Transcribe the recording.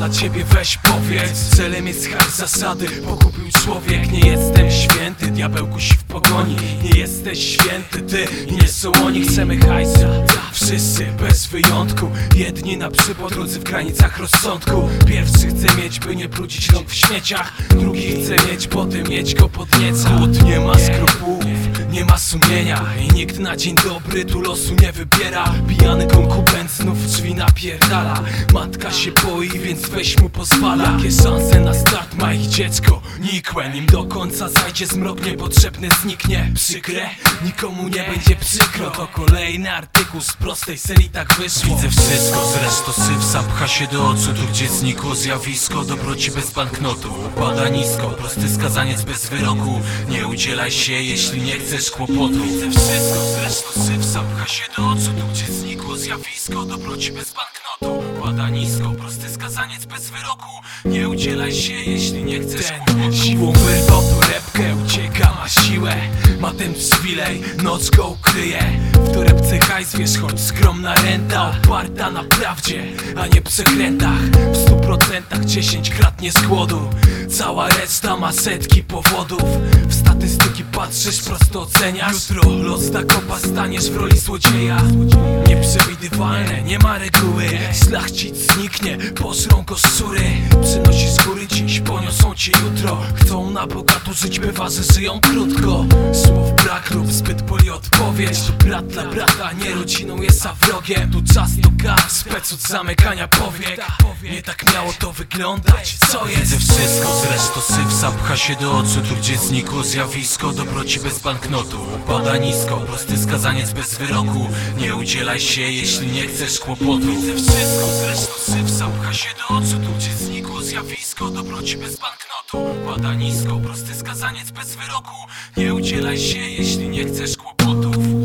dla ciebie weź powiedz. Celem jest hak zasady, pokupił człowiek. Nie jestem święty, diabełku si w pogoni. Nie jesteś święty, ty i nie są oni. Chcemy hajsu, wszyscy bez wyjątku. Jedni na przykład, drudzy w granicach rozsądku. Pierwszy chce mieć, by nie brudzić rąk w śmieciach. Drugi chce mieć, potem mieć go podnieca Głód nie ma skrupułów, nie ma sumienia I nikt na dzień dobry tu losu nie wybiera. Pijany konkubent drzwi napierdala. Matka się boi, więc weź mu pozwala. Jakie szanse na start ma ich dziecko Nikłe, nim do końca zajdzie zmrok Niepotrzebny zniknie, przykre Nikomu nie będzie przykro. To kolejny artykuł z prostej serii tak wyszło. Widzę wszystko, zresztą syf pcha się do oczu. Tu gdzie znikło zjawisko, dobroci bez banknotu. Upada nisko, prosty skazaniec bez wyroku. Nie udzielaj się, jeśli nie chcesz kłopotu. Widzę wszystko, zresztą syf pcha się do oczu. Tu gdzie znikło zjawisko, dobroci bez Upada nisko, prosty skazaniec bez wyroku. Nie udzielaj się, jeśli nie chcesz Ten siłą wyrwał Ten przywilej, noc go ukryje. W torebce hajs wiesz, choć skromna renta Oparta na prawdzie, a nie przekrętach. W stu procentach dziesięć kratnie z głodu Cała reszta ma setki powodów. W statystyki patrzysz, prosto oceniasz. Jutro los da kopa, staniesz w roli złodzieja. Nieprzewidywalne, nie ma reguły. Szlachcic zniknie, pożrą go szczury Przynosisz góry dziś, poniosą cię jutro. Chcą na bogato żyć, bywa, że żyją krótko spec od zamykania powiek. Nie tak miało to wyglądać, co jest? Widzę wszystko, zresztą syf pcha się do oczu Tu gdzie znikło zjawisko, dobroci bez banknotu Upada nisko, prosty skazaniec bez wyroku. Nie udzielaj się, jeśli nie chcesz kłopotu. Widzę wszystko, zresztą syf pcha się do oczu Tu gdzie znikło zjawisko, dobroci bez banknotu Upada nisko, prosty skazaniec bez wyroku. Nie udzielaj się, jeśli nie chcesz kłopotów